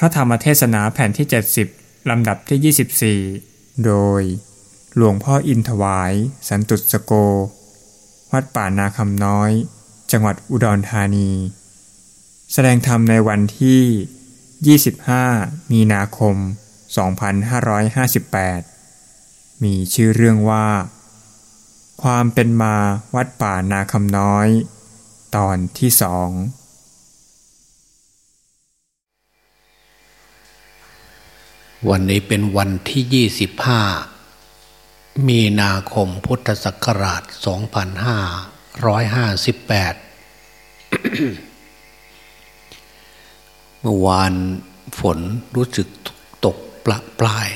พระธรรมเทศนาแผ่นที่ 70 ลำดับที่ 24 โดย หลวงพ่ออินทวาย สันตุสโก วัดป่านาคำน้อย จังหวัดอุดรธานี แสดงธรรมในวันที่ 25 มีนาคม 2558 มีชื่อเรื่องว่า ความเป็นมาวัดป่านาคำน้อย ตอนที่สอง วันนี้เป็นวันที่ยี่สิบห้ามีนาคมพุทธศักราชสองพันห้าร้อยห้าสิบแปดเมื่อวานฝนรู้สึกตกปลาปลาย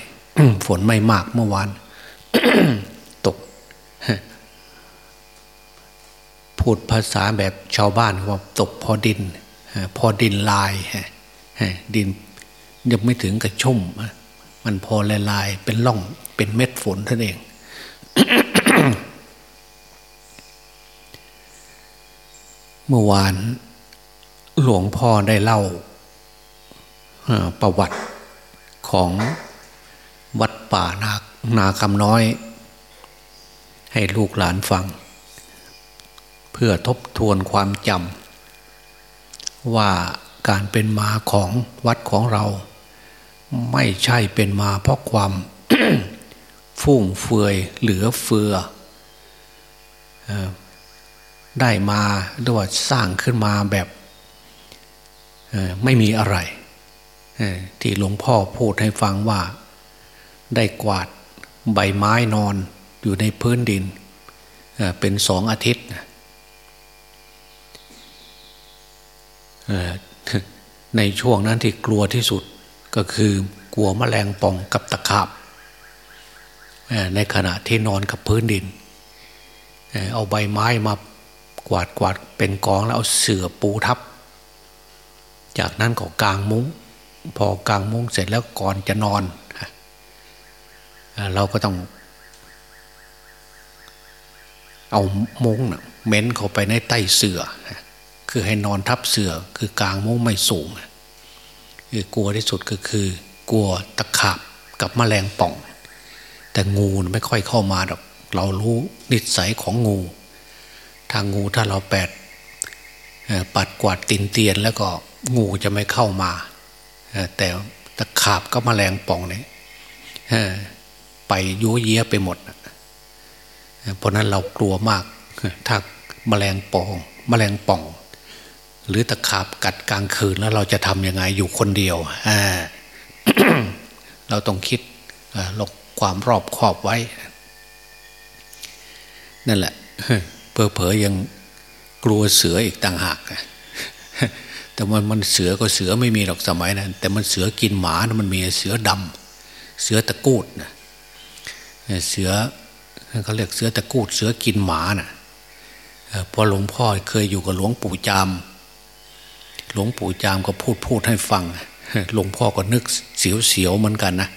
ฝนไม่มากเมื่อวาน ตก พูดภาษาแบบชาวบ้านว่าตกพอดิน พอดินลาย ดิน ยังไม่ถึงกับชุ่ม มันพอลายลายเป็นล่องเป็นเม็ดฝนท่านเอง เมื่อวานหลวงพ่อได้เล่าประวัติของวัดป่านานาคำน้อย ให้ลูกหลานฟัง เพื่อทบทวนความจำว่าการเป็นมาของวัดของเรา ไม่ใช่เป็นมาเพราะความฟุ่งเฟือยเหลือเฟือได้มาหรือว่าสร้างขึ้นมาแบบไม่มีอะไร ที่หลวงพ่อพูดให้ฟังว่า ได้กวาดใบไม้นอนอยู่ในพื้นดิน เป็นสองอาทิตย์ในช่วงนั้นที่กลัวที่สุด ก็คือกลัวมแมลงป่องกับตะขาบในขณะที่นอนกับพื้นดิน เอาใบไม้มากวาดกวาดเป็นกองแล้วเอาเสื่อปูทับ จากนั้นก็กางมุง้ง พอกางมุ้งเสร็จแล้วก่อนจะนอน เราก็ต้อง เอามุ้งนะเม้นเข้าไปในใต้เสือ่อคือให้นอนทับเสือ่อคือกางมุ้งไม่สูง คือกลัวที่สุดก็คือ กลัวตะขาบกับแมลงป่อง แต่งูไม่ค่อยเข้ามาหรอกเรารู้นิสัยของงู ทางงูถ้าเราแปดปัดกวาดตินเตียนแล้วก็งูจะไม่เข้ามา แต่ตะขาบก็มแมลงป่องเนี่ยไปยัวเยี้ไปหมด เพราะนั้นเรากลัวมาก ถ้าแมลงป่องแมลงป่อง หรือตะขาบกัดกลางคืนแล้วเราจะทำยังไงอยู่คนเดียวเราต้องคิดลกความรอบคอบไว้ นั่นแหละเพอเพอยังกลัวเสืออีกต่างหากแต่มันมันเสือก็เสือไม่มีหรอกสมัยนั้น แต่มันเสือกินหมานะมันมีเสือดำเสือตะกูดนะเสือเขาเรียกเสือตะกูด เสือกินหมานะ่ะพอหลวงพ่อเคยอยู่กับหลวงปู่จาม หลวงปู่จามก็พูดพูดให้ฟังหลวงพ่อก็นึกเสียวเสียวเหมือนกันนะ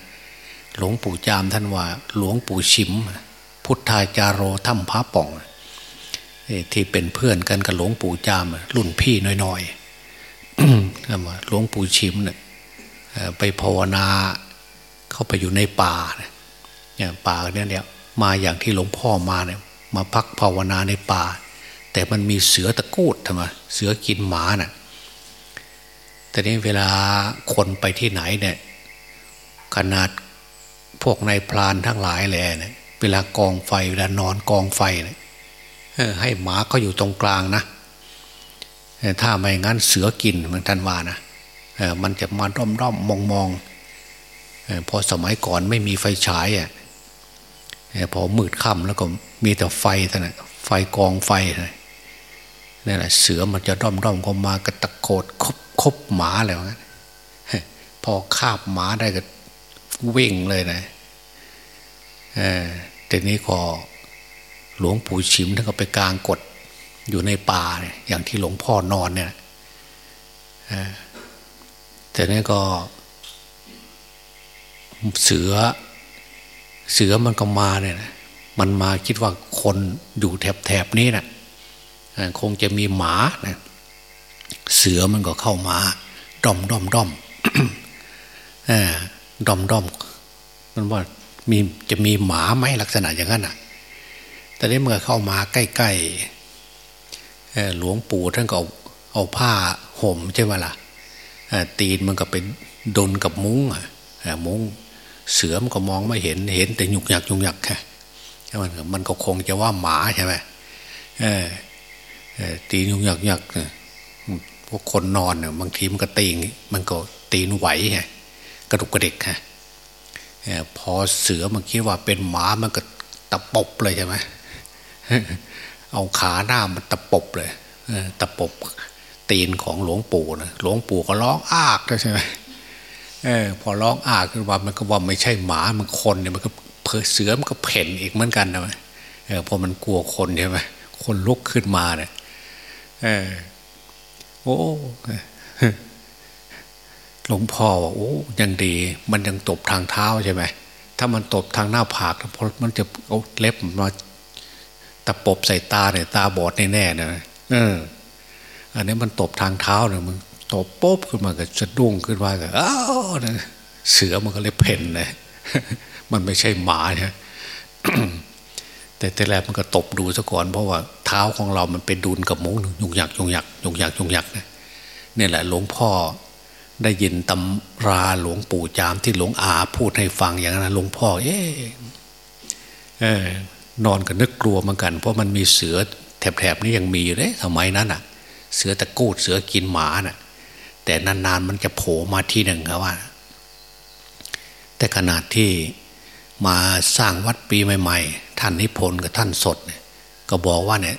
หลวงปู่จามท่านว่า หลวงปู่ชิม พุทธาจารโรถ้ำพระป่องที่เป็นเพื่อนกันกับหลวงปู่จาม รุ่นพี่น้อยๆว่าหลวงปู่ชิมเนี่ยไปภาวนาเข้าไปอยู่ในป่าเนี่ยป่าเนี่ยเนี่ยมาอย่างที่หลวงพ่อมาเนี่ยมาพักภาวนาในป่า แต่มันมีเสือตะกูดทำไมเสือกินหมาน่ะ แต่นี้เวลาคนไปที่ไหนเนี่ย ขนาดพวกนายพรานทั้งหลายแหละเนี่ยเวลากองไฟเวลานอนกองไฟเนี่ยให้หมาก็อยู่ตรงกลางนะถ้าไม่งั้นเสือกินเหมือนท่านว่านะมันจะมาด้อมด้อมมองมองพอสมัยก่อนไม่มีไฟฉายอะพอมืดค่ำแล้วก็มีแต่ไฟเท่านั้นไฟกองไฟนี่แหละเสือมันจะด้อมด้อมก็มากระตะโกดคบ คบหมาแล้วนะพอคาบหมาได้ก็วิ่งเลยนะเออแต่นี้ก็หลวงปู่ชิมท่านก็ไปกลางกดอยู่ในป่าเนี่ยอย่างที่หลวงพ่อนอนเนี่ยแต่นี้ก็ เสือ เสือมันก็มาเนี่ยนะมันมาคิดว่าคนอยู่แถบแถบนี้นะ่ะคงจะมีหมานะ เสือมันก็เข้ามาด้อมด้อมด้อมดอมด้อมมันว่ามีจะมีหมาไหมลักษณะอย่างนั้นอะ แต่นี้เมื่อเข้ามาใกล้ๆหลวงปู่ท่านก็เอาเอาผ้าห่มใช่ไหมล่ะตีนมันก็ไปดนกับมุ้งอะมุ้งเสือมันก็มองไม่เห็นเห็นแต่หยุกหยักหยุกหยักแค่มันมันก็คงจะว่าหมาใช่ไหมตีนหยุกหยักหยัก วกคนนอนเนี่ยบางทีมันก็ตีนมันก็ตีนไหวไงกระดุกกระเด็กฮะพอเสือมันคิดว่าเป็นหมามันก็ตะปบเลยใช่ไหมเอาขาหน้ามันตะปบเลยตะปบตีนของหลวงปู่นะหลวงปู่ก็ร้องอากใช่ไหมออพอร้องอากขึ้นว่ามันก็ว่าไม่ใช่หมามันคนเนี่ยมันก็เพอเสือมันก็เพ่นอีกเหมือนกันนะเออพอมันกลัวคนใช่ไหมคนลุกขึ้นมาเนี่ยเออ โอ้หลวงพ่อว่าโอ้ยังดี มันยังตบทางเท้าใช่ไหมถ้ามันตบทางหน้าผากเพอมันจะเอาเล็บมาตะปบใส่ตาเนี่ยตาบอดแน่ๆนะเออ อันนี้มันตบทางเท้าเนี่ยมึงตบปุ๊บขึ้นมาก็จะดุ้งขึ้นมาก็อ้าวเสือมันก็เลยเพ่นเลยมันไม่ใช่หมาใช่แต่แต่แรกมันก็ตบดูซะก่อนเพราะว่า เท้าของเรามันเป็นดุลกับมุ้งยุงยักยุงยักยุงยักยุงยักนะนี่แหละหลวงพ่อได้ยินตำราหลวงปู่จามที่หลวงอาพูดให้ฟังอย่างนั้นหลวงพ่อ เอ๊เออนอนกันนึกกลัวเหมือนกัน เพราะมันมีเสือแถบๆนี้ยังมีอยู่เลยสมัยนั้นอะ เสือตะกูดเสือกินหมาน่ะ แต่นานๆมันจะโผล่มาที่หนึ่งครับว่า แต่ขนาดที่มาสร้างวัดปีใหม่ ๆ ท่านนิพนธ์กับท่านสดเนี่ย ก็บอกว่าเนี่ย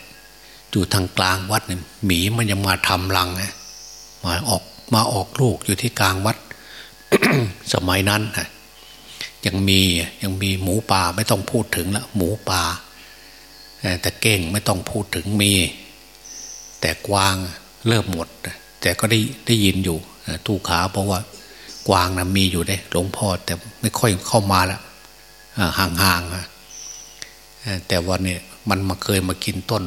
อยู่ทางกลางวัดเนี่ยหมีมันยังมาทำรังนะมาออกมาออกลูกอยู่ที่กลางวัด สมัยนั้นนะยังมียังมีหมูป่าไม่ต้องพูดถึงละหมูป่าแต่เก่งไม่ต้องพูดถึงมี แต่กวางเริ่มหมด แต่ก็ได้ได้ยินอยู่ทูขาเพราะว่ากวางนะมีอยู่ได้หลวงพ่อแต่ไม่ค่อยเข้ามาล้วห่างๆแต่วันนี้ มันมาเคยมากินต้น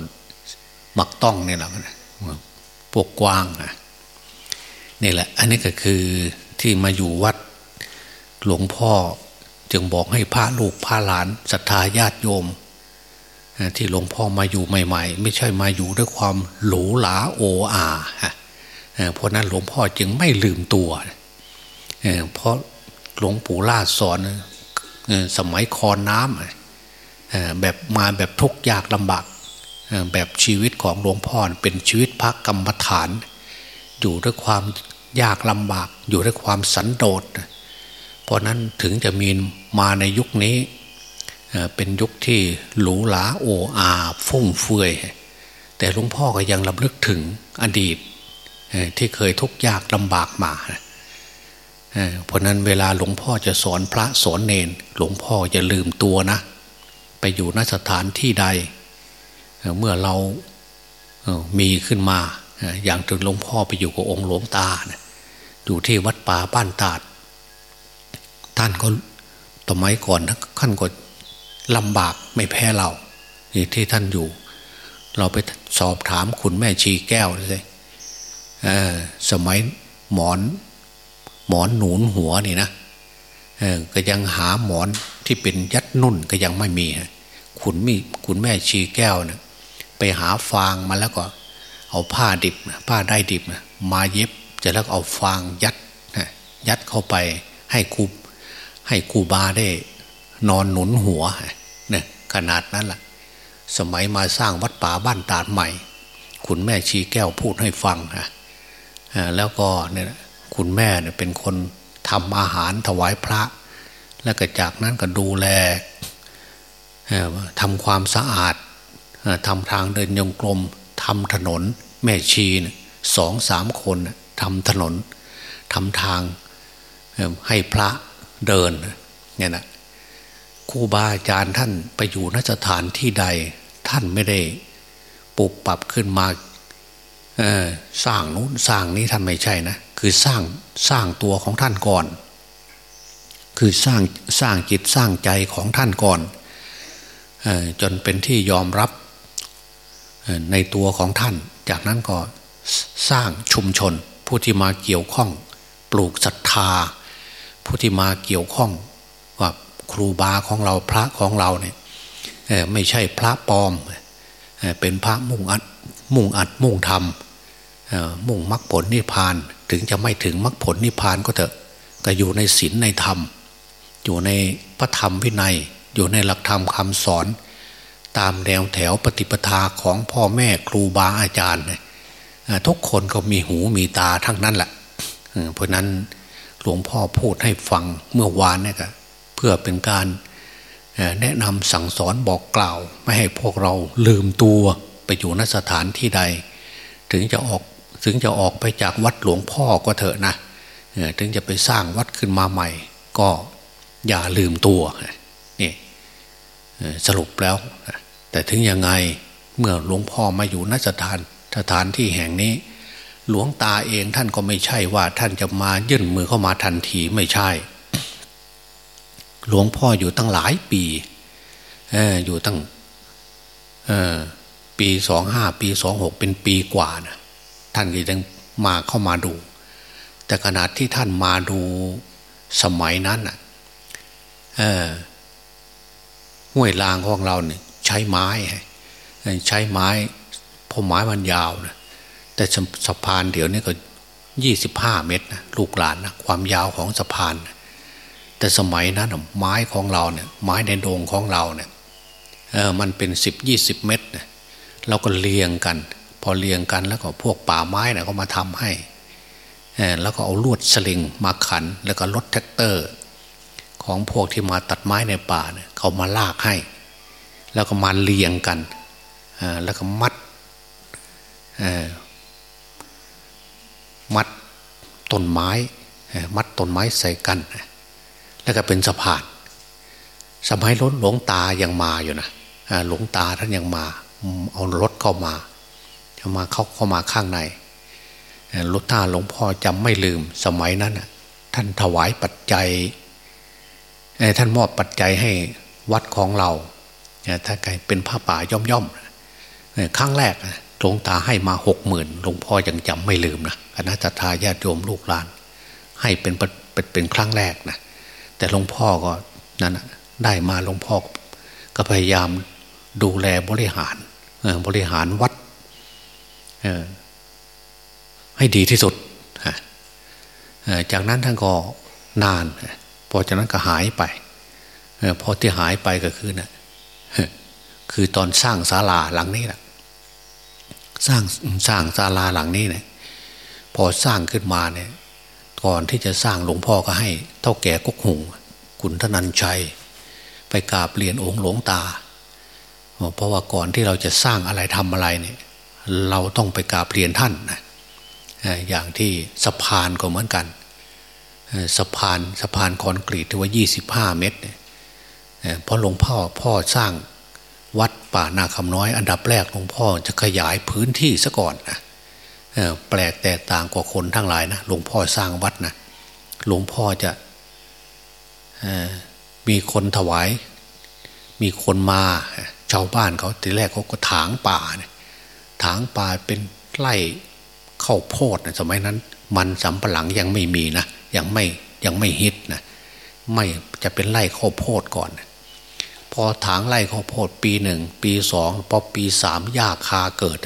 หมักต้องนี่แหละพวกกวางนะนี่แหละ อันนี้ก็คือที่มาอยู่วัดหลวงพ่อจึงบอกให้พระลูกพระหลานศรัทธาญาติโยม ที่หลวงพ่อมาอยู่ใหม่ ๆ ไม่ใช่มาอยู่ด้วยความหรูหราโออาเพราะนั้นหลวงพ่อจึงไม่ลืมตัวเพราะหลวงปู่ล่าสอนสมัยคอนน้ำ แบบมาแบบทุกข์ยากลำบากแบบชีวิตของหลวงพ่อเป็นชีวิตพักกรรมฐาน อยู่ด้วยความยากลำบาก อยู่ด้วยความสันโดษเพราะนั้นถึงจะมีมาในยุคนี้ เป็นยุคที่หรูหราโอ้อาฟุ่มเฟือย แต่หลวงพ่อก็ยังลำลึกถึงอดีตที่เคยทุกข์ยากลำบากมาเพราะนั้นเวลาหลวงพ่อจะสอนพระสอนเนน หลวงพ่ออย่าลืมตัวนะ ไปอยู่นสถานที่ใด เมื่อเรามีขึ้นมา อย่างถึงหลวงพ่อไปอยู่กับองค์หลวงตาอยู่ที่วัดป่าบ้านตาด ท่านก็ต่อไม้ก่อนท่านก็ลำบากไม่แพ้เราที่ท่านอยู่ เราไปสอบถามคุณแม่ชีแก้วเลยสมัยหมอน หมอนหนุนหัวนี่นะก็ยังหาหมอน ที่เป็นยัดนุ่นก็ยังไม่มีคุณมีคุณแม่ชีแก้วเนะไปหาฟางมาแล้วก็ เอาผ้าดิบผ้าได้ดิบมาเย็บจะแล้วเอาฟางยัดยัดเข้าไปให้คูให้คูบาได้ นอนหนุนหัวเนี่ยขนาดนั้นแหละสมัยมาสร้างวัดป่าบ้านตาดใหม่คุณแม่ชีแก้วพูดให้ฟังนะแล้วก็เนี่ยคุณแม่เนี่ยเป็นคนทำอาหารถวายพระ แล้วก็จากนั้นก็ดูแลทำความสะอาดทำทางเดินยงกลมทำถนน แม่ชีสองสามคนทำถนนทำทางให้พระเดินเนี่ยนะครูบาอาจารย์ท่านไปอยู่นสถานที่ใด ท่านไม่ได้ปุบปรับขึ้นมาสร้างนู้นสร้างนี้ท่านไม่ใช่นะ คือสร้างสร้างตัวของท่านก่อน คือสร้างสร้างจิตสร้างใจของท่านก่อนจนเป็นที่ยอมรับในตัวของท่าน จากนั้นก็สร้างชุมชน ผู้ที่มาเกี่ยวข้อง ปลูกศรัทธา ผู้ที่มาเกี่ยวข้องว่าครูบาของเราพระของเราเนี่ยไม่ใช่พระปลอม เป็นพระมุ่งอัดมุ่งอัดมุ่งทำมุ่งมรรคผลนิพพาน ถึงจะไม่ถึงมรรคผลนิพพานก็เถอะก็อยู่ในศีลในธรรม อยู่ในพระธรรมวินัย อยู่ในหลักธรรมคำสอน ตามแนวแถวปฏิปทาของพ่อแม่ครูบาอาจารย์ทุกคนก็มีหูมีตาทั้งนั้นแหละเพราะนั้นหลวงพ่อพูดให้ฟังเมื่อวานนี่ก็เพื่อเป็นการแนะนำสั่งสอนบอกกล่าว ไม่ให้พวกเราลืมตัวไปอยู่นสถานที่ใด ถึงจะออกถึงจะออกไปจากวัดหลวงพ่อก็เถอะนะถึงจะไปสร้างวัดขึ้นมาใหม่ ก็ อย่าลืมตัวนี่สรุปแล้ว แต่ถึงยังไงเมื่อหลวงพ่อมาอยู่นสถานสถานที่แห่งนี้ หลวงตาเองท่านก็ไม่ใช่ว่าท่านจะมายื่นมือเข้ามาทันทีไม่ใช่ หลวงพ่ออยู่ตั้งหลายปีออยู่ตั้งปีสองห้าปีสองหกเป็นปีกว่านะท่านก็ยังมาเข้ามาดู แต่ขนาดที่ท่านมาดูสมัยนั้นอะ ห้วยลางของเราเนี่ยใช้ไม้ใช้ไม้พอไม้มันยาวนะแต่สะพานเดี๋ยวนี้ก็ยี่สิบห้าเมตรนะลูกหลานนะความยาวของสะพานนะแต่สมัยนั้นไม้ของเราเนี่ย ไม้ในดงของเราเนี่ยเออมันเป็นสิบยี่สิบเมตรนะเราก็เรียงกัน พอเรียงกันแล้วก็พวกป่าไม้เนี่ยก็มาทำให้แล้วก็เอาลวดสลิงมาขัน แล้วก็รถแทรกเตอร์ ของพวกที่มาตัดไม้ในป่าเนี่ยเขามาลากให้ แล้วก็มาเรียงกันแล้วก็มัดมัดต้นไม้ มัดต้นไม้ใส่กัน แล้วก็เป็นสะพานสมัยรถหลวงตายังมาอยู่นะหลวงตาท่านยังมาเอารถเข้ามาจะมาเข้าเข้ามาข้างในรถตาหลวงพ่อจำไม่ลืมสมัยนั้นท่านถวายปัจจัย ท่านมอบปัจจัยให้วัดของเราถ้าใครเป็นผ้าป่าย่อมย่อมครั้งแรกหลวงตาให้มาหกหมื่นหลวงพ่อยังจำไม่ลืมนะคณะทาญาติโยมลูกหลาน ให้เป็นเป็นเป็นครั้งแรกนะแต่หลวงพ่อก็นั่นได้มาหลวงพ่อก็พยายามดูแลบริหารบริหารวัดให้ดีที่สุด จากนั้นท่านก็นาน พอจากนั้นก็หายไปพอที่หายไปก็คือนะคือตอนสร้างศาลาหลังนี้แหละสร้างสร้างศาลาหลังนี้เนี่ยพอสร้างขึ้นมาเนี่ย ก่อนที่จะสร้างหลวงพ่อก็ให้เท่าแก่กุกหงขุนทนันชัย ไปกราบเรียนองค์หลวงตา เพราะว่าก่อนที่เราจะสร้างอะไรทำอะไรเนี่ย เราต้องไปกราบเรียนท่านนะอย่างที่สะพานก็เหมือนกัน สะพานสะพานคอนกรีตที่ว่ายี่สิบห้าเมตรเนี่ยเพราะหลวงพ่อพ่อสร้างวัดป่านาคำน้อยอันดับแรกหลวงพ่อจะขยายพื้นที่ซะก่อนนะแปลกแตกต่างกว่าคนทั้งหลายนะหลวงพ่อสร้างวัดนะหลวงพ่อจะมีคนถวาย มีคนมาชาวบ้านเขาทีแรกเขาก็ถางป่าเนี่ยถางป่าเป็นไร่ข้าวโพดนะสมัยนั้น มันสำปะหลังยังไม่มีนะ ยังไม่ยังไม่ฮิตนะไม่จะเป็นไร่ข้าวโพดก่อน พอถางไร่ข้าวโพดปีหนึ่งปีสองพอปีสามหญ้าคาเกิด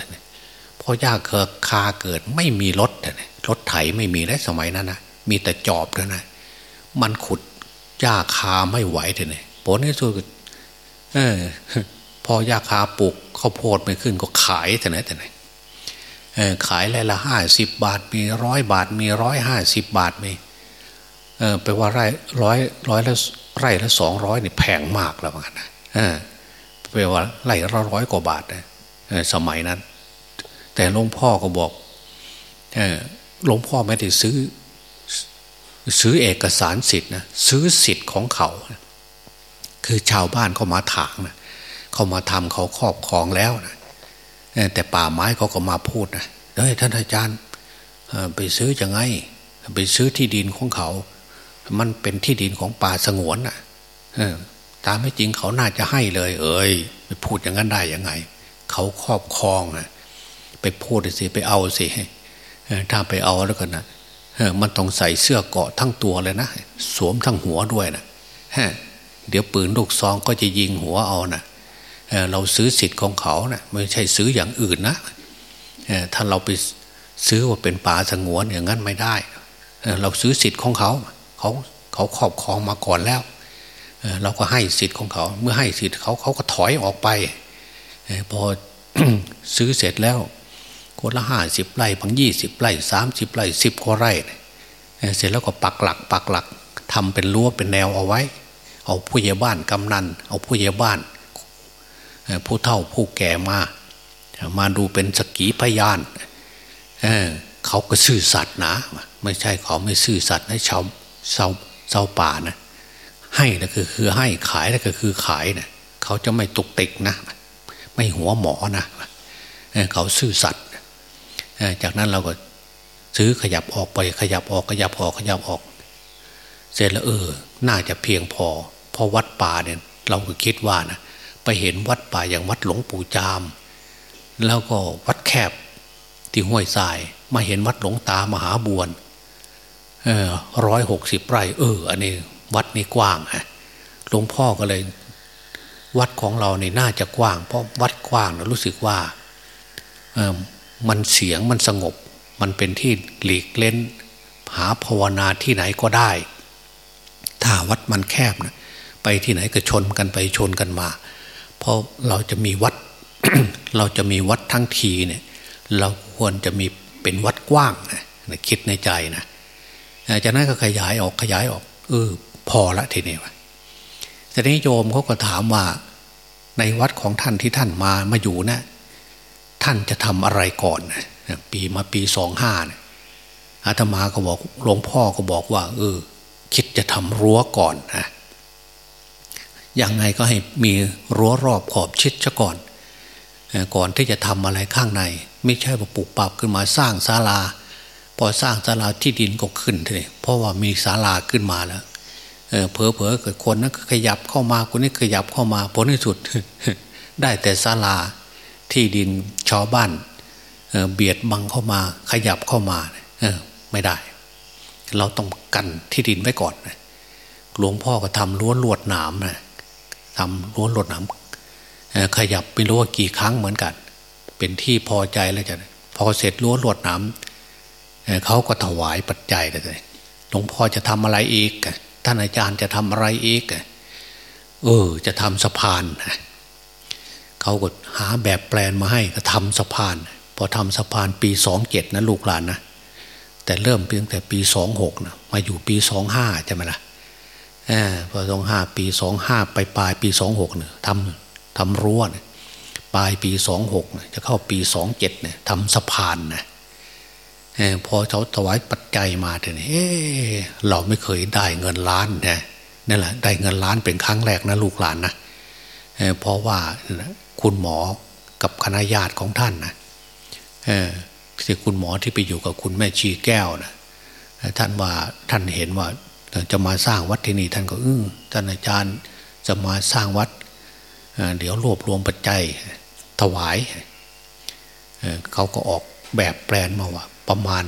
พอหญ้าเคอคาเกิดไม่มีรถรถไถไม่มีได้สมัยนั้นนะมีแต่จอบเท่านั้นมันขุดหญ้าคาไม่ไหวเลยผลที่สุดเออพอหญ้าคาปลูกข้าวโพดไม่ขึ้นก็ขายแต่ไหนแต่ไหนขายไรละห้าสิบบาทมีร้อยบาทมีร้อยห้าสิบบาทมี ไปว่าไร่ร้อยร้อยละไร่ละสองร้อยนี่แพงมากแล้วเหมือนกันนะแปว่าไร่ละร้อยกว่าบาทนะสมัยนั้น แต่หลวงพ่อก็บอกหลวงพ่อไม่ได้ซื้อ ซื้อเอกสารสิทธิ์นะซื้อสิทธิ์ของเขา คือชาวบ้านเขามาถางนะเขามาทำเขาครอบครองแล้วนะแต่ป่าไม้เขาก็มาพูดนะเฮ้ยท่านอาจารย์ไปซื้อยังไง ไปซื้อที่ดินของเขา มันเป็นที่ดินของป่าสงวนน่ะตามไม่จริงเขาน่าจะให้เลย เอ้ยไปพูดอย่างนั้นได้ยังไง เขาครอบครองนะไปพูดสิไปเอาสิถ้าไปเอาแล้วกันนะมันต้องใส่เสื้อเกาะทั้งตัวเลยนะสวมทั้งหัวด้วยนะเดี๋ยวปืนลูกซองก็จะยิงหัวเอานะเราซื้อสิทธิ์ของเขานะไม่ใช่ซื้ออย่างอื่นนะถ้าเราไปซื้อว่าเป็นป่าสงวนอย่างนั้นไม่ได้ เราซื้อสิทธิ์ของเขา เขาเขาครอบครองมาก่อนแล้วเราก็ให้สิทธิ์ของเขา เมื่อให้สิทธิ์เขาเขาก็ถอยออกไปพอซื้อเสร็จแล้วคนละห้าสิบไร่บางยี่สิบไร่สามสิบไร่สิบกว่าไร่เสร็จแล้วก็ปักหลัก ปักหลักทำเป็นรั้วเป็นแนวเอาไว้ เอาผู้ใหญ่บ้านกำนันเอาผู้ใหญ่บ้าน ผู้เฒ่าผู้แก่มา มาดูเป็นสกีพยานเเขาก็ซื่อสัตย์นะ ไม่ใช่เขาไม่ซื่อสัตย์ให้ชาว ชาวชาป่านะให้นะคือคือให้ขายนะก็คือขายนะเขาจะไม่ตุกติกนะ ไม่หัวหมอนะเขาซื่อสัตย์จากนั้นเราก็ซื้อขยับออกไป ขยับออกขยับออกขยับออก เสร็จแล้วเออ น่าจะเพียงพอพอวัดป่าเนี่ย เราก็คิดว่านะไปเห็นวัดป่าอย่างวัดหลวงปู่จาม แล้วก็วัดแคบที่ห้วยทราย มาเห็นวัดหลวงตามหาบวน ร้อยหกสิบไร่เอออันนี้วัดนี้กว้างฮะหลวงพ่อก็เลย วัดของเราเนี่ยน่าจะกว้าง เพราะวัดกว้างเรารู้สึกว่าเออมันเสียงมันสงบ มันเป็นที่หลีกเล่น หาภาวนาที่ไหนก็ได้ ถ้าวัดมันแคบนะไปที่ไหนก็ชนกันไปชนกันมา เพราะเราจะมีวัด เราจะมีวัดทั้งทีเนี่ย เราควรจะมีเป็นวัดกว้างนะคิดในใจนะ จากนั้นก็ขยายออกขยายออกเออพอละทีนี้วะแต่นี้โยมเขาก็ถามว่าในวัดของท่านที่ท่านมามาอยู่นะ ท่านจะทำอะไรก่อนปีมาปีสองห้าอาตมาก็บอกหลวงพ่อก็บอกว่า เออ คิดจะทำรั้วก่อนนะยังไงก็ให้มีรั้วรอบขอบชิดซะก่อน ก่อนที่จะทำอะไรข้างใน ไม่ใช่ว่าปลูกปรับขึ้นมาสร้างศาลา อสร้างศาลาที่ดินก็ขึ้นเลยเพราะว่ามีศาลาขึ้นมาแล้วเพอเพอเกิดคนนั้นขยับเข้ามาคนนี้ขยับเข้ามาผลที่สุด ได้แต่ศาลาที่ดินชาวบ้านเเบียดบังเข้ามา ขยับเข้ามาไม่ได้ เราต้องกันที่ดินไว้ก่อนหลวงพ่อก็ทำรั้วลวดหนามนะทำรั้วลวดหนามขยับไม่รู้ว่ากี่ครั้งเหมือนกัน เป็นที่พอใจแล้วจะพอเสร็จรั้วลวดหนาม เขาก็ถวายปัจจัยเลยหลวงพ่อจะทำอะไรอีก ท่านอาจารย์จะทำอะไรอีก เออ จะทำสะพาน เขาก็หาแบบแปลนมาให้ก็ทำสะพาน พอทำสะพานปีสองเจ็ดนะลูกหลานนะ แต่เริ่มเพียงแต่ปีสองหกนะมาอยู่ปีสองห้าใช่ไหมละ่ะพอสองห้าปีสองห้าไปปลายปีสองหกเนี่ยทำทำรั้วเนี่ยปลายปีสองหกจะเข้าปีสองเจ็ดเนี่ยทำสะพานนะ พอเขาถวายปัจจัยมาเถอะเอเราไม่เคยได้เงินล้านนะนั่นแหละได้เงินล้านเป็นครั้งแรกนะลูกหลานนะเพราะว่าคุณหมอกับคณะญาติของท่านนะที่คุณหมอที่ไปอยู่กับคุณแม่ชีแก้วนะท่านว่าท่านเห็นว่าจะมาสร้างวัดที่นี่ท่านก็อึ้งท่านอาจารย์จะมาสร้างวัดเดี๋ยวรวบรวมปัจจัยถวายเขาก็ออกแบบแปลนมาว่า ประมาณ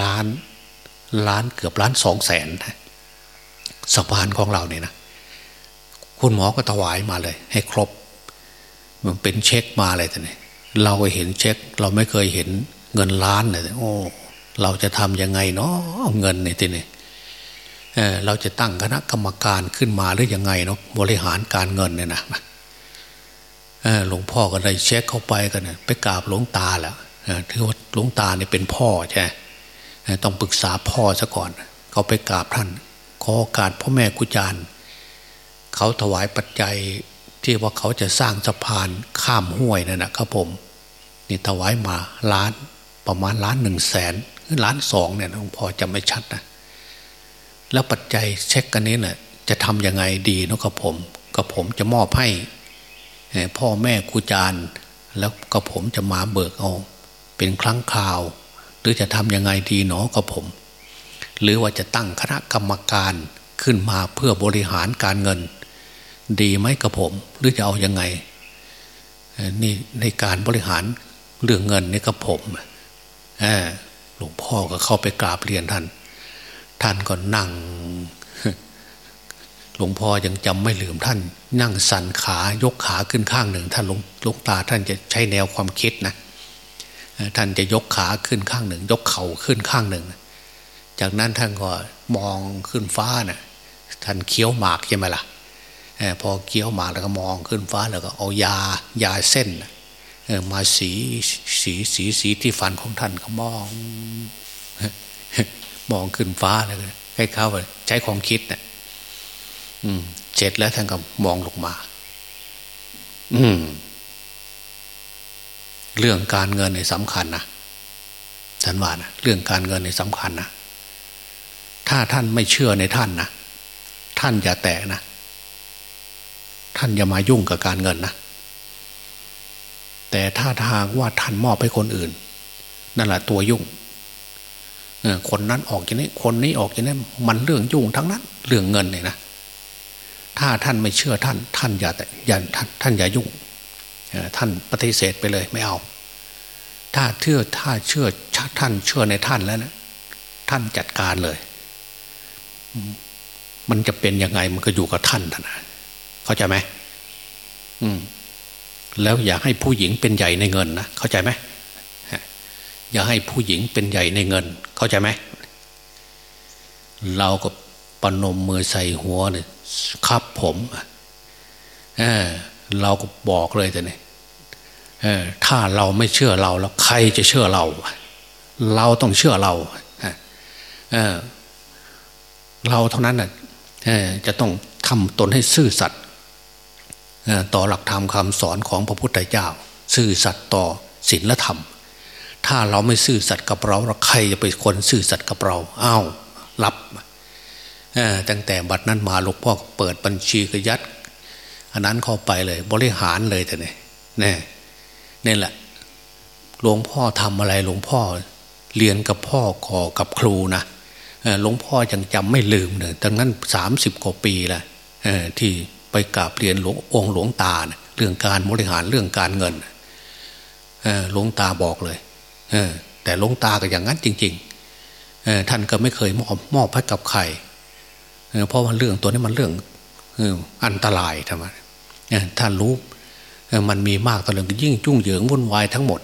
ล้านล้านเกือบล้านสองแสนสะพานของเราเนี่ยนะ คุณหมอก็ถวายมาเลย ให้ครบ มันเป็นเช็คมาอะไรแต่เนี่ยเราก็เห็นเช็ค เราไม่เคยเห็นเงินล้านเลยโอ้เราจะทำยังไงเนาะเงินเนี่ยทีนี้เเราจะตั้งคณะกรรมการขึ้นมาหรือยังไงเนาะบริหารการเงินเนี่ยนะหลวงพ่อก็เลยเช็คเข้าไปกันไปกราบหลวงตาแล้ว ถือว่าหลวงตาเนี่ยเป็นพ่อใช่ต้องปรึกษาพ่อซะก่อน เขาไปกราบท่าน ขอโอกาสพ่อแม่กุจารเขาถวายปัจจัยที่ว่าเขาจะสร้างสะพานข้ามห้วยนั่นนะครับผมนี่ถวายมาล้านประมาณล้านหนึ่งแสนล้านสองเนี่ยหลวงพ่อจะไม่ชัดนะแล้วปัจจัยเช็คกันนี้เนะ่ยจะทำยังไงดีนะครับผมกับผมจะมอบให้พ่อแม่ครูจารย์แล้วก็ผมจะมาเบิกเอา เป็นครั้งคราว หรือจะทำยังไงดีเนาะกับผม หรือว่าจะตั้งคณะกรรมการขึ้นมาเพื่อบริหารการเงิน ดีไหมกับผม หรือจะเอาอยัางไงนี่ในการบริหารเรื่องเงินนี่กับผมหลวงพ่อก็เข้าไปกราบเรียนท่าน ท่านก็นั่ง หลวงพ่อยังจำไม่ลืมท่าน นั่งสั่นขายกขาขึ้นข้างหนึ่ง ท่านหลวงลงตาท่านจะใช้แนวความคิดนะ ท่านจะยกขาขึ้นข้างหนึ่ง ยกเข่าขึ้นข้างหนึ่ง จากนั้นท่านก็มองขึ้นฟ้านะ่ะท่านเคี้ยวหมากใช่ไหมล่ะพอเคี้ยวหมากแล้วก็มองขึ้นฟ้าแล้วก็เอายายาเส้นมาสีสีสีสีที่ฟันของท่านเขามอง มองขึ้นฟ้าเลยให้เขาใช้ความคิดนะ่ยอืมเสร็จแล้วท่านก็มองลงมา อืม เรื่องการเงินในสำคัญนะท่านว่านะเรื่องการเงินในสำคัญนะถ้าท่านไม่เชื่อในท่านนะท่านอย่าแตะนะ ท่านอย่ามายุ่งกับการเงินนะแต่ถ้าทางว่าท่านมอบให้คนอื่น นั่นแหละตัวยุ่งคนนั้นออกอย่างนี้ คนนี้ออกอย่างนี้มันเรื่องยุ่งทั้งนั้น เรื่องเงินเนี่ยนะถ้าท่านไม่เชื่อท่าน ท่านอย่าแต่อย่าท่านท่านอย่ายุ่ง ท่านปฏิเสธไปเลยไม่เอา ถ้าเชื่อถ้าเชื่อท่านเชื่อในท่านแล้วนะท่านจัดการเลย มันจะเป็นยังไงมันก็อยู่กับท่านนะเข้าใจไหมอืม แล้วอย่าให้ผู้หญิงเป็นใหญ่ในเงินนะเข้าใจไหมอย่าให้ผู้หญิงเป็นใหญ่ในเงิน เข้าใจไหมเราก็ปนมมือใส่หัวเนี่ยครับผม เออ เราก็บอกเลยแต่เนี่ยถ้าเราไม่เชื่อเราแล้วใครจะเชื่อเรา เราต้องเชื่อเราเเราเท่านั้นน่ะจะต้องทำตนให้ซื่อสัตย์ต่อหลักธรรมคำสอนของพระพุทธเจ้า ซื่อสัตย์ต่อศีลธรรม ถ้าเราไม่ซื่อสัตย์กับเราใครจะเป็นคนซื่อสัตย์กับเราอ้าวรับตั้งแต่บัดนั้นมาหลวงพ่อเปิดบัญชีกยัด อันนั้นเข้าไปเลย บริหารเลยแต่เนี่ยนี่นี่แหละ หลวงพ่อทำอะไรหลวงพ่อเรียนกับพ่อขอกับครูนะหลวงพ่อยังจำไม่ลืมเลยตั้งนั้นสามสิบกว่าปีแล้วที่ไปกราบเรียนหลวงองค์หลวงตานะเรื่องการบริหารเรื่องการเงินหลวงตาบอกเลยแต่หลวงตาก็อย่างนั้นจริงๆท่านก็ไม่เคยมอบมอบให้กับใครเพราะว่าเรื่องตัวนี้มันเรื่องอันตรายทำไม ท่านรู้มันมีมากตอนนึงยิ่งจุ่งเหยิงวุ่นวายทั้งหมด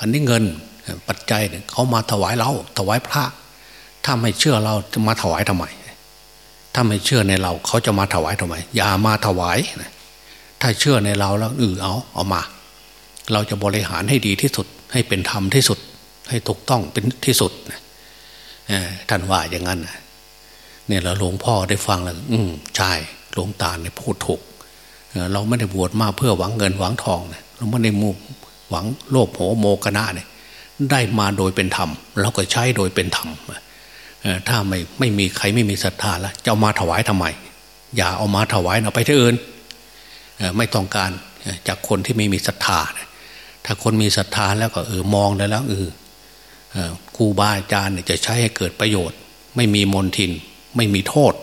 อันนี้เงินปัจจัยเขามาถวายเราถวายพระ ถ้าไม่เชื่อเราจะมาถวายทำไม ถ้าไม่เชื่อในเราเขาจะมาถวายทำไม อย่ามาถวาย ถ้าเชื่อในเราแล้วเออเอาเอามา เราจะบริหารให้ดีที่สุด ให้เป็นธรรมที่สุด ให้ถูกต้องเป็นที่สุดท่านว่าอย่างนั้นเนี่ยแล้วหลวงพ่อได้ฟังแล้ว อืมใช่หลวงตาเนี่ยพูดถูก เราไม่ได้บวชมาเพื่อหวังเงินหวังทองเนี่ยเราไม่ได้มุ่งหวังโลภโหโมกนะเนี่ยได้มาโดยเป็นธรรมเราก็ใช้โดยเป็นธรรมถ้าไม่ไม่มีใครไม่มีศรัทธาแล้วจะเอามาถวายทำไม อย่าเอามาถวายเอาไปที่อื่นไม่ต้องการจากคนที่ไม่มีศรัทธาถ้าคนมีศรัทธาแล้วก็เออมองได้แล้วเออครูบาอาจารย์จะใช้ให้เกิดประโยชน์ ไม่มีมนทิน ไม่มีโทษ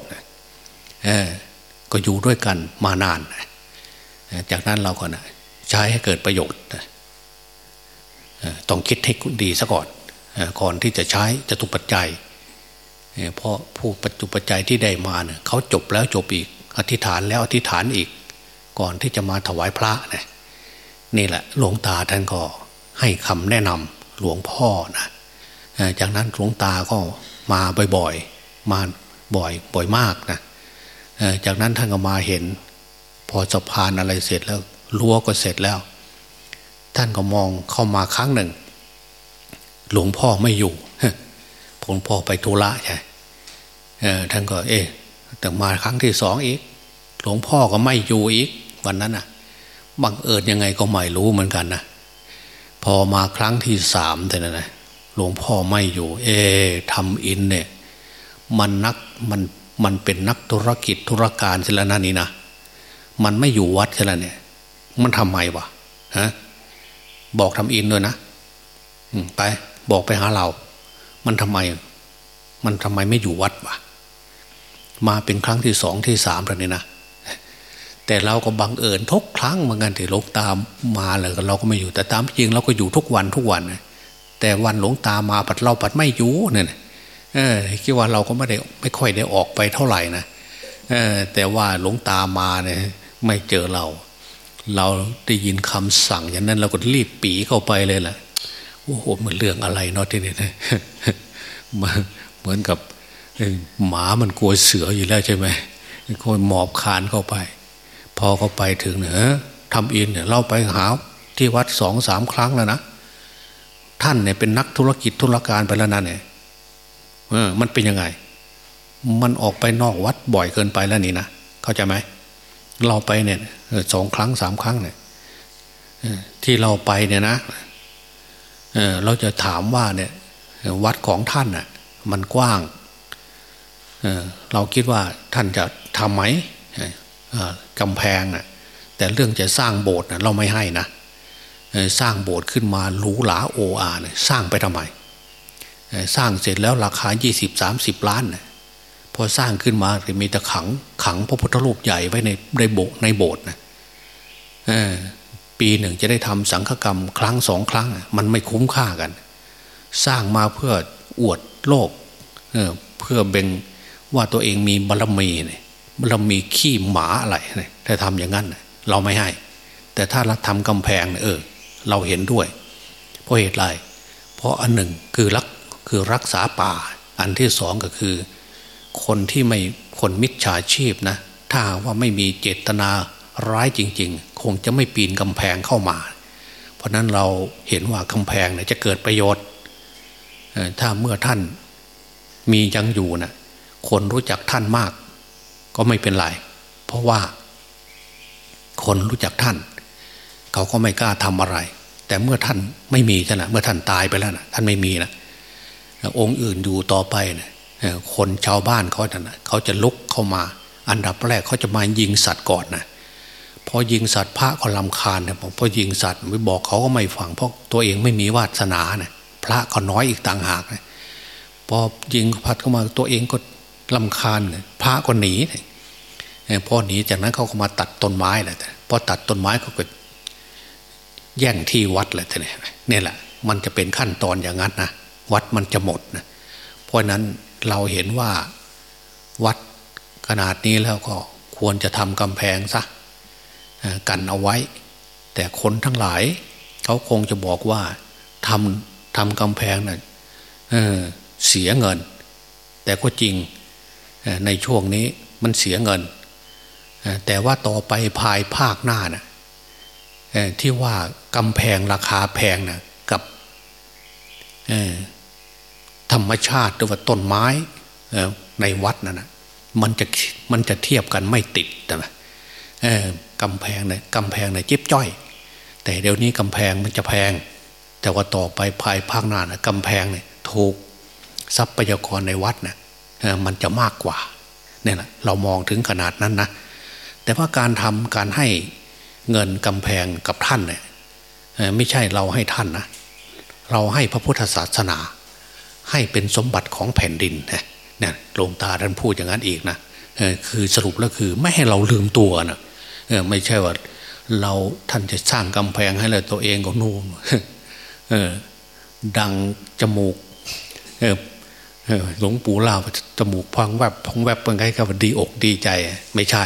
ก็อยู่ด้วยกันมานาน จากนั้นเราก็นะใช้ให้เกิดประโยชน์ต้องคิดให้ดีซะก่อนก่อนที่จะใช้จะตุปัจจัยเพราะผู้ปัจจุปัจจัยที่ได้มาเนี่ยเขาจบแล้วจบอีก อธิษฐานแล้วอธิษฐานอีก ก่อนที่จะมาถวายพระนะนี่แหละหลวงตาท่านก็ให้คำแนะนำหลวงพ่อนะจากนั้นหลวงตาก็มาบ่อยๆมาบ่อยบ่อยมากนะจากนั้นท่านก็มาเห็น พอสะพานอะไรเสร็จแล้วรั้วก็เสร็จแล้ว ท่านก็มองเข้ามาครั้งหนึ่ง หลวงพ่อไม่อยู่หลวงพ่อไปธุระใช่ท่านก็ เอ๊ะแต่มาครั้งที่สองอีก หลวงพ่อก็ไม่อยู่อีก วันนั้นน่ะบังเอิญยังไงก็ไม่รู้เหมือนกันนะพอมาครั้งที่สามแต่นั้นนะหลวงพ่อไม่อยู่ เอ๊ทำอินเนี่ย มันนักมันมันเป็นนักธุรกิจธุรการเสร็จแล้วนะนี่นะ มันไม่อยู่วัดเสร็จแล้วเนี่ย มันทำไมวะฮะบอกทำอินด้วยนะไป บอกไปหาเรา มันทำไม มันทำไมไม่อยู่วัดวะมาเป็นครั้งที่สองที่สามแล้วนี่นะแต่เราก็บังเอิญทุกครั้งเหมือนกันที่หลวงตามมาเลยเราก็ไม่อยู่แต่ตามจริงเราก็อยู่ทุกวันทุกวันแต่วันหลวงตามาปัดเราปัดไม่อยู่เนี่ยเออคิดว่าเราก็ไม่ได้ไม่ค่อยได้ออกไปเท่าไหร่นะเออแต่ว่าหลวงตามาเนี่ย ไม่เจอเรา เราได้ยินคำสั่งอย่างนั้นเราก็รีบปีเข้าไปเลยแหละโอ้โหมันเรื่องอะไรเนาะที่นี่นะเหมือนกับหมามันกลัวเสืออยู่แล้วใช่ไหมคนหมอบคานเข้าไป พอเข้าไปถึงเนอทำอินเนี่ยเราไปหาที่วัดสองสามครั้งแล้วนะท่านเนี่ยเป็นนักธุรกิจธุรการไปแล้วนั่นเนี่ยเออมันเป็นยังไง มันออกไปนอกวัดบ่อยเกินไปแล้วนี่นะเข้าใจไหม เราไปเนี่ยสองครั้งสามครั้งเนี่ยที่เราไปเนี่ยนะเราจะถามว่าเนี่ย วัดของท่านน่ะ มันกว้างเราคิดว่าท่านจะทำไหมกำแพงน่ะ แต่เรื่องจะสร้างโบสถ์เราไม่ให้นะสร้างโบสถ์ขึ้นมาหรูหราโออาเนี่ยสร้างไปทำไมสร้างเสร็จแล้วราคายี่สิบสามสิบล้านเนี่ย พอสร้างขึ้นมาจะมีแต่ขังขังพระพุทธรูปใหญ่ไว้ในในโบสถ์ในโบสถ์นะปีหนึ่งจะได้ทำสังฆกรรมครั้งสองครั้ง มันไม่คุ้มค่ากัน สร้างมาเพื่ออวดโลกเเพื่อเบ่งว่าตัวเองมีบารมีเนี่ยบารมีขี้หมาอะไรเนี่ยถ้าทำอย่างนั้น เราไม่ให้ แต่ถ้าเราทำกำแพงเออ เราเห็นด้วย เพราะเหตุไรเพราะอันหนึ่งคือรักคือรักษาป่า อันที่สองก็คือ คนที่ไม่คนมิจฉาชีพนะ ถ้าว่าไม่มีเจตนาร้ายจริง ๆ คงจะไม่ปีนกำแพงเข้ามา เพราะนั้นเราเห็นว่ากำแพงเนี่ยจะเกิดประโยชน์ ถ้าเมื่อท่านมียังอยู่นะคนรู้จักท่านมาก ก็ไม่เป็นไร เพราะว่า คนรู้จักท่าน เขาก็ไม่กล้าทำอะไร แต่เมื่อท่านไม่มีใช่ไหมเมื่อท่านตายไปแล้วนะท่านไม่มีนะองค์อื่นอยู่ต่อไปนะ คนชาวบ้านเขาจะเขาจะลุกเข้ามา อันดับแรกเขาจะมายิงสัตว์ก่อนนะพอยิงสัตว์พระก็ลำคาญนะพอยิงสัตว์ไม่บอกเขาก็ไม่ฟังเพราะตัวเองไม่มีวาสนาเนะพระก็น้อยอีกต่างหากนะพอยิงพัดเข้ามาตัวเองก็ลำคาญพระก็หนีพอหนีจากนั้นเขาก็มาตัดต้นไม้แหละพอตัดต้นไม้เขาก็แย่งที่วัดแหละท่นี่นี่แหละ มันจะเป็นขั้นตอนอย่างนั้นนะวัดมันจะหมดนะเพราะนั้น เราเห็นว่าวัดขนาดนี้แล้วก็ควรจะทำกำแพงซะกันเอาไว้ แต่คนทั้งหลายเขาคงจะบอกว่าทำทำกำแพงนะ่ะเเสียเงิน แต่ก็จริงในช่วงนี้มันเสียเงิน แต่ว่าต่อไปภายภาคหน้านะที่ว่ากำแพงราคาแพงนะกับ ธรรมชาติหรือว่าต้นไม้ในวัดนั่นนะมันจะมันจะเทียบกันไม่ติดนะกำแพงเนี่ยกำแพงเนี่ยจิ๊บจ้อย แต่เดี๋ยวนี้กำแพงมันจะแพง แต่ว่าต่อไปภายภาคหน้านะกำแพงเนี่ยถูกทรัพยากรในวัดนะมันจะมากกว่าเนี่ยนะเรามองถึงขนาดนั้นนะแต่ว่าการทำการให้เงินกำแพงกับท่านเนี่ยไม่ใช่เราให้ท่านนะเราให้พระพุทธศาสนา ให้เป็นสมบัติของแผ่นดินเนี่ยหลวงตาท่านพูดอย่างนั้นอีกนะคือสรุปแล้วคือไม่ให้เราลืมตัวนะไม่ใช่ว่าเราท่านจะสร้างกำแพงให้เลยตัวเองก็นู่นดังจมูกหลวงปู่ลาวจมูกพังแวบพองแวบเป็นไงก็ดีอกดีใจ ไม่ใช่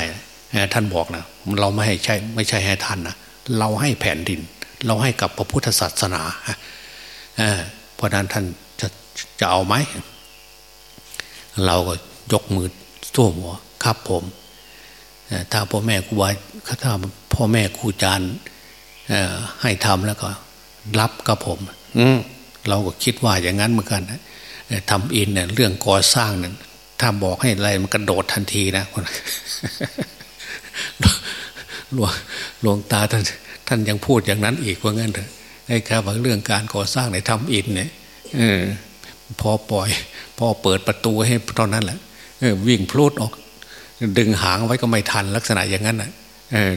ท่านบอกนะเราไม่ให้ใช่ไม่ใช่ให้ท่านนะเราให้แผ่นดิน เราให้กับพระพุทธศาสนาเพราะนั้นท่าน จะจะเอาไหม เราก็ยกมือท่วมหัวครับผมถ้าพ่อแม่ครูบาถ้าพ่อแม่ครูอาจารย์ให้ทำแล้วก็ รับกับผม อืเราก็คิดว่าอย่างนั้นเหมือนกันทำอินเนี่ยเรื่องก่อสร้างเนี่ยถ้าบอกให้อะไรมันกระโดดทันทีนะหลวงหลวงตาท่านท่านยังพูดอย่างนั้นอีกว่างั้นเถอะไอ้ครับว่าเรื่องการก่อสร้างในทำอินเนี่ย พอปล่อยพอเปิดประตูให้ตอนนั้นแหละวิ่งพลุดออก ดึงหางไว้ก็ไม่ทันลักษณะอย่างนั้นนะ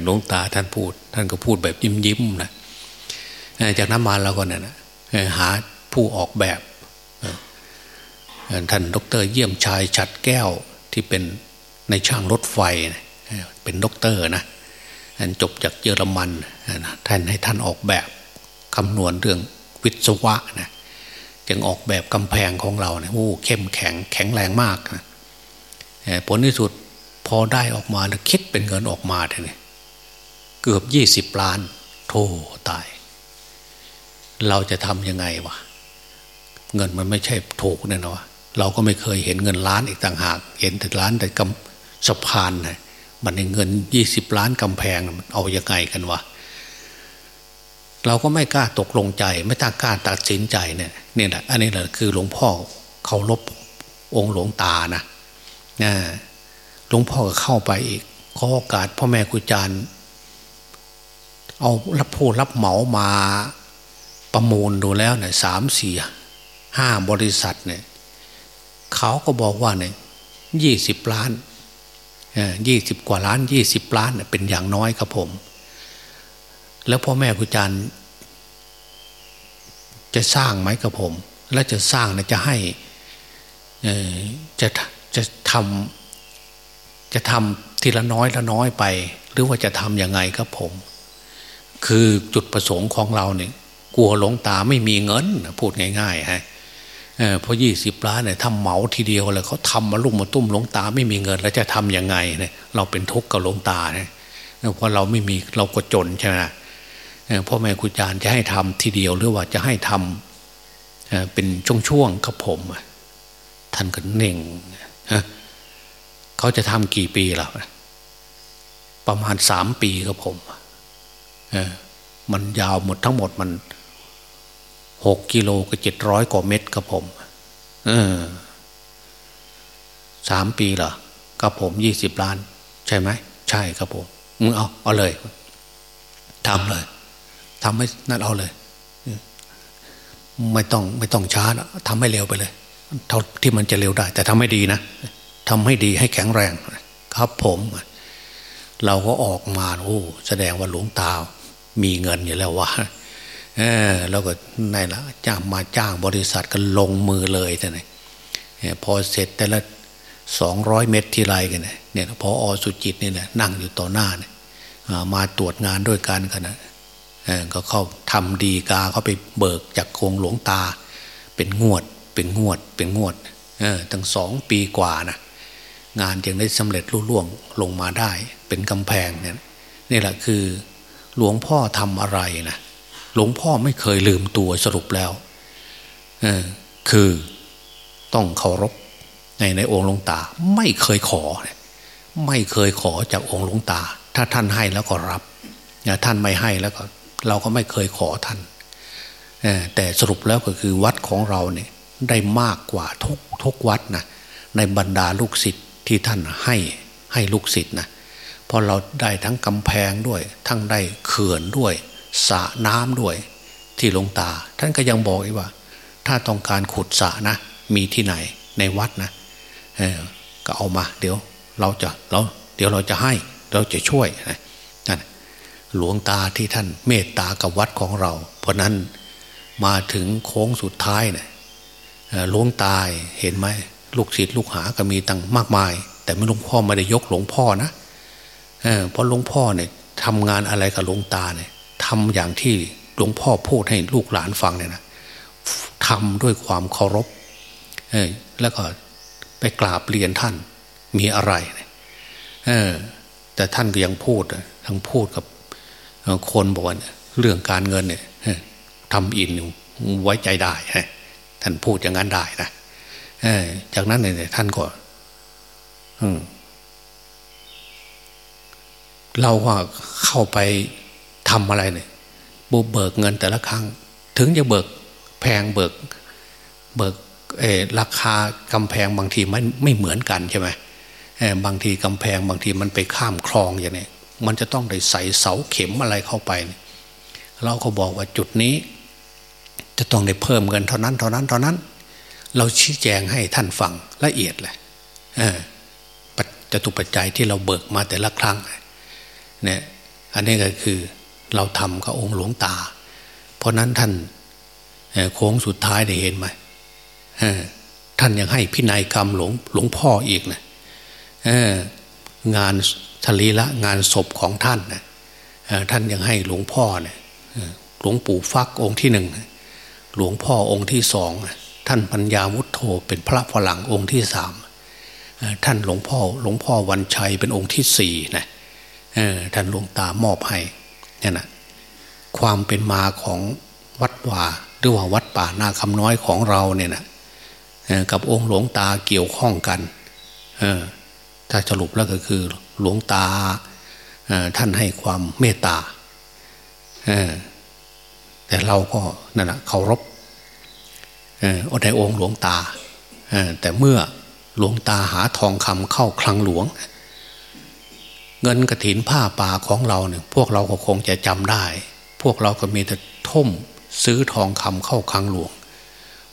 หลวงตาท่านพูด ท่านก็พูดแบบยิ้มยิ้มนะจากนั้นมาเราก็เนี่ยนะหาผู้ออกแบบท่านดรเยี่ยมชายฉัดแก้วที่เป็นนายช่างรถไฟเป็นด็อกเตอร์นะจบจากเยอรมันท่านให้ท่านออกแบบคำนวณเรื่องวิศวะนะ จึงออกแบบกำแพงของเราเนี่ยโอ้เข้มแข็งแข็งแรงมากนะผลที่สุดพอได้ออกมาแล้วคิดเป็นเงินออกมาเนี่ยเกือบยี่สิบล้านโธ่ตาย เราจะทำยังไงวะเงินมันไม่ใช่ถูกแน่นอนเราก็ไม่เคยเห็นเงินล้านอีกต่างหาก เห็นแต่ล้านแต่กำสะพานนะมันในเงินยี่สิบล้านกำแพงมันเอาอยัางไงกันวะ เราก็ไม่กล้าตกลงใจ ไม่กล้าตัดสินใจเนี่ยนี่แหละอันนี้แหละคือหลวงพ่อเขารบองค์หลวงตานะนะหลวงพ่อก็เข้าไปอีกขอโอกาสพ่อแม่ครูอาจารย์เอารับผู้รับเหมามาประมูลดูแล้วเนี่ยสามสี่ห้าบริษัทเนี่ยเขาก็บอกว่าเนี่ยยี่สิบล้านยี่สิบกว่าล้านยี่สิบล้านเป็นอย่างน้อยครับผม แล้วพ่อแม่ครูอาจารย์ จะสร้างไหมกับผม และจะสร้างนะจะให้จะจะทำจะทำทีละน้อยละน้อยไป หรือว่าจะทำยังไงครับผม คือจุดประสงค์ของเราเนี่ย กลัวหลงตาไม่มีเงิน พูดง่ายๆฮะเพราะยี่สิบล้านเนี่ยทำเหมาทีเดียวเลยเขาทำมาลุ่มมาตุ้มหลงตาไม่มีเงิน แล้วจะทำยังไงเนี่ยเราเป็นทุกข์กับหลงตาเนี่ยเพราะเราไม่มีเราก็จนใช่ไหม พ่อแม่ครูอาจารย์จะให้ทำทีเดียวหรือว่าจะให้ทำเป็นช่วงๆครับผม ท่านก็เน่งเขาจะทำกี่ปีล่ะประมาณสามปีครับผมมันยาวหมดทั้งหมดมันหกกิโลก็เจ็ดร้อยกว่าเม็ดครับผมสามปีเหรอครับผมยี่สิบล้าน ใช่ไหม ใช่ครับผม มึงเอา เอาเลยทำเลย ทำให้นั่นเอาเลย ไม่ต้องไม่ต้องช้าทำให้เร็วไปเลย เท่าที่มันจะเร็วได้ แต่ทำให้ดีนะทำให้ดีให้แข็งแรง ครับผม เราก็ออกมาโอ้แสดงว่าหลวงตา มีเงินอยู่แล้ววะเออแล้วก็ในละจ้างมาจ้างบริษัทก็ลงมือเลยแต่ไหนพอเสร็จแต่ละสองร้อยเมตรทีไรกันเนี่ยพออสุจิตเนี่แหละนั่งอยู่ต่อหน้าเนี่ยมาตรวจงานด้วยกันกันนะ ก็เข้าทำดีกาเขาไปเบิกจากโคงหลวงตา เป็นงวด เป็นงวด เป็นงวดเออตั้งสองปีกว่านะงานยังได้สำเร็จรุ่ล่วงลงมาได้ เป็นกำแพงเนี่ยนี่แหละคือหลวงพ่อทำอะไรนะหลวงพ่อไม่เคยลืมตัวสรุปแล้วคือต้องเคารพในในองค์หลวงตา ไม่เคยขอ ไม่เคยขอจากองค์หลวงตา ถ้าท่านให้แล้วก็รับท่านไม่ให้แล้วก็ เราก็ไม่เคยขอท่านแต่สรุปแล้วก็คือวัดของเราเนี่ยได้มากกว่าทุกทุกวัดนะในบรรดาลูกศิษย์ที่ท่านให้ให้ลูกศิษย์นะเพราะเราได้ทั้งกำแพงด้วย ทั้งได้เขื่อนด้วยสระน้ำด้วย ที่หลวงตา ท่านก็ยังบอกอีกว่า ถ้าต้องการขุดสระนะมีที่ไหนในวัดนะก็เอามา เดี๋ยวเราจะเราเดี๋ยวเราจะให้เราจะช่วยนั่น หลวงตาที่ท่านเมตตากับวัดของเรา เพราะนั้นมาถึงโค้งสุดท้ายเนะี่ยหลวงตาเห็นไหมลูกศิษย์ลูกหาก็มีตั้งมากมาย แต่ไม่หลวงพ่อไม่ได้ยกหลวงพ่อนะเพราะหลวงพ่อเนี่ยทำงานอะไรกับหลวงตาเนี่ยทำอย่างที่หลวงพ่อพูดให้ลูกหลานฟังเนี่ยนะทำด้วยความเคารพแล้วก็ไปกราบเรียนท่านมีอะไรเอแต่ท่านก็ยังพูดทั้งพูดกับ คนบอกว่าเรื่องการเงินเนี่ยทำอินไว้ใจได้ท่านพูดอย่างนั้นได้นะจากนั้นเนี่ยท่านก็เราว่าเข้าไปทำอะไรเนี่ยบุเบิกเงินแต่ละครั้ง ถึงจะเบิกแพงเบิก เบิกราคากำแพงบางทีไม่ไม่เหมือนกันใช่ไหมบางทีกำแพงบางทีมันไปข้ามคลองอย่างนี้ มันจะต้องได้ใส่เสาเข็มอะไรเข้าไป เราก็บอกว่าจุดนี้ จะต้องได้เพิ่มเงินเท่านั้นเท่านั้นเท่านั้น เราชี้แจงให้ท่านฟังละเอียดเลยจะตุปัจจัยที่เราเบิกมาแต่ละครั้งเนี่ยอันนี้ก็คือเราทำกับองค์หลวงตา เพราะนั้นท่านโค้งสุดท้ายได้เห็นไหมท่านยังให้พินัยกรรมหลวงหลวงพ่ออีกนะ งานทลีละงานศพของท่านนะท่านยังให้หลวงพ่อเนี่ยหลวงปู่ฟักองค์ที่หนึ่งหลวงพ่อองค์ที่สองท่านปัญญาวุฒโธเป็นพระฝรั่งองค์ที่สามท่านหลวงพ่อหลวงพ่อวันชัยเป็นองค์ที่สี่นะท่านหลวงตามอบให้นี่นะความเป็นมาของวัดวาหรือว่าวัดป่านาคำน้อยของเราเนี่ยนะกับองค์หลวงตาเกี่ยวข้องกัน ถ้าสรุปแล้วก็คือหลวงตาท่านให้ความเมตตาแต่เราก็นั่นแหะเคารพอในองค์หลวงตาแต่เมื่อหลวงตาหาทองคำเข้าคลังหลวง เงินกระถินผ้าป่าของเราเนี่ยพวกเราก็คงจะจำได้ พวกเราก็มีแต่ท่มซื้อทองคำเข้าคลังหลวง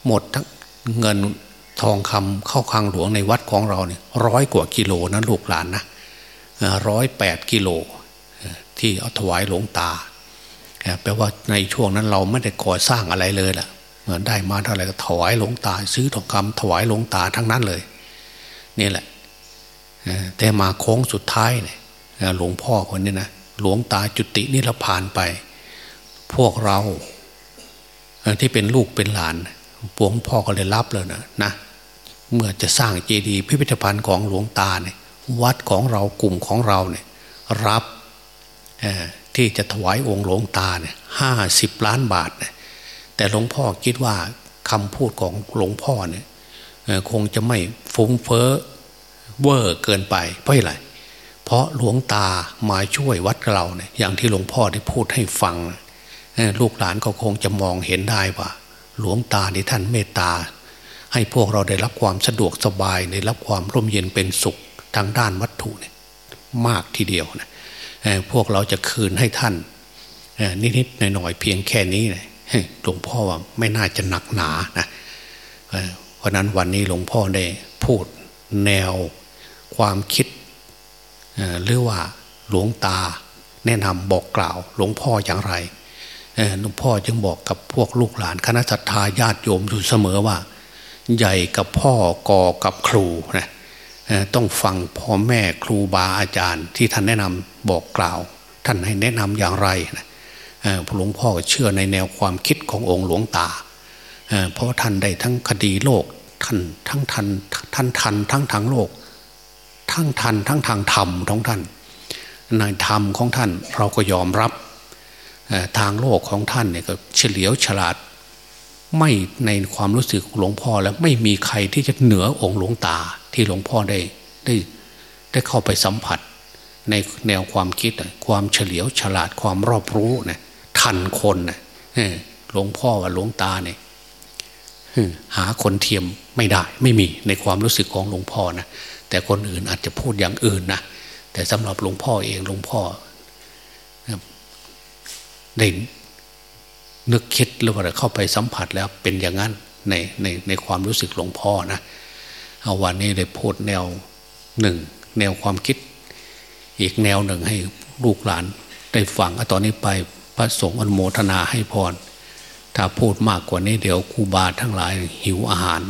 หมดทั้งเงิน ทองคำเข้าคลังหลวงในวัดของเราเนี่ยร้อยกว่ากิโลนะลูกหลานนะร้อยแปดกิโลที่เอาถวายหลวงตาแปลว่าในช่วงนั้นเราไม่ได้ก่อสร้างอะไรเลยล่ะเหมือนได้มาเท่าไหร่ก็ถวายหลวงตา ซื้อทองคำถวายหลวงตาทั้งนั้นเลยนี่แหละแต่มาโค้งสุดท้ายเนี่ยหลวงพ่อคนนี้นะหลวงตาจุตินิพพานไป พวกเราที่เป็นลูกเป็นหลานหลวงพ่อก็เลยรับเลยนะนะ เมื่อจะสร้างเจดีย์พิพิธภัณฑ์ของหลวงตาเนี่ยวัดของเรากลุ่มของเราเนี่ยรับที่จะถวายองค์หลวงตาเนี่ยห้าสิบล้านบาทเนี่ยแต่หลวงพ่อคิดว่าคำพูดของหลวงพ่อเนี่ยคงจะไม่ฟุ้งเฟ้อเวอร์เกินไปเพราะอะไรเพราะหลวงตามาช่วยวัดเราเนี่ยอย่างที่หลวงพ่อได้พูดให้ฟัง ลูกหลานก็คงจะมองเห็นได้ว่า หลวงตาในท่านเมตตา ให้พวกเราได้รับความสะดวกสบายได้รับความร่มเย็นเป็นสุขทางด้านวัตถุเนี่ยมากทีเดียวนะพวกเราจะคืนให้ท่านนิดๆหน่อยๆเพียงแค่นี้นะหลวงพ่อว่าไม่น่าจะหนักหนานะเพราะนั้นวันนี้หลวงพ่อได้พูดแนวความคิดหรือว่าหลวงตาแนะนำบอกกล่าว หลวงพ่ออย่างไรหลวงพ่อจึงบอกกับพวกลูกหลานคณะสัตยาญาติโยมอยู่เสมอว่า ใหญ่กับพ่อกอกับครูนะต้องฟังพ่อแม่ครูบาอาจารย์ ที่ท่านแนะนำบอกกล่าว ท่านให้แนะนำอย่างไรนะหลวงพ่อเชื่อในแนวความคิดขององค์หลวงตา เพราะท่านได้ทั้งคดีโลกท่านทั้งทันท่านทันทั้งทางโลก ทั้งทันทั้งทางธรรมของท่านในธรรมของท่านเราก็ยอมรับทางโลกของท่านเนี่ยก็เฉลียวฉลาด ไม่ในความรู้สึกหลวงพ่อแล้วไม่มีใครที่จะเหนือองค์หลวงตาที่หลวงพ่อได้ได้ได้เข้าไปสัมผัส ในแนวความคิดความเฉลียวฉลาดความรอบรู้นะทันคนนะหลวงพ่อว่าหลวงตาเนี่ยหาคนเทียมไม่ได้ ไม่มีในความรู้สึกของหลวงพ่อนะแต่คนอื่นอาจจะพูดอย่างอื่นนะแต่สำหรับหลวงพ่อเองหลวงพ่อได้ นึกคิดหรือว่าเข้าไปสัมผัสแล้วเป็นอย่างนั้นในในในความรู้สึกหลวงพ่อนะเอาวันนี้ได้พูดแนวหนึ่งแนวความคิด อีกแนวหนึ่งให้ลูกหลานได้ฟังตอนนี้ไปพระสงฆ์อนโมทนาให้พร ถ้าพูดมากกว่านี้เดี๋ยวครูบาทั้งหลายหิวอาหาร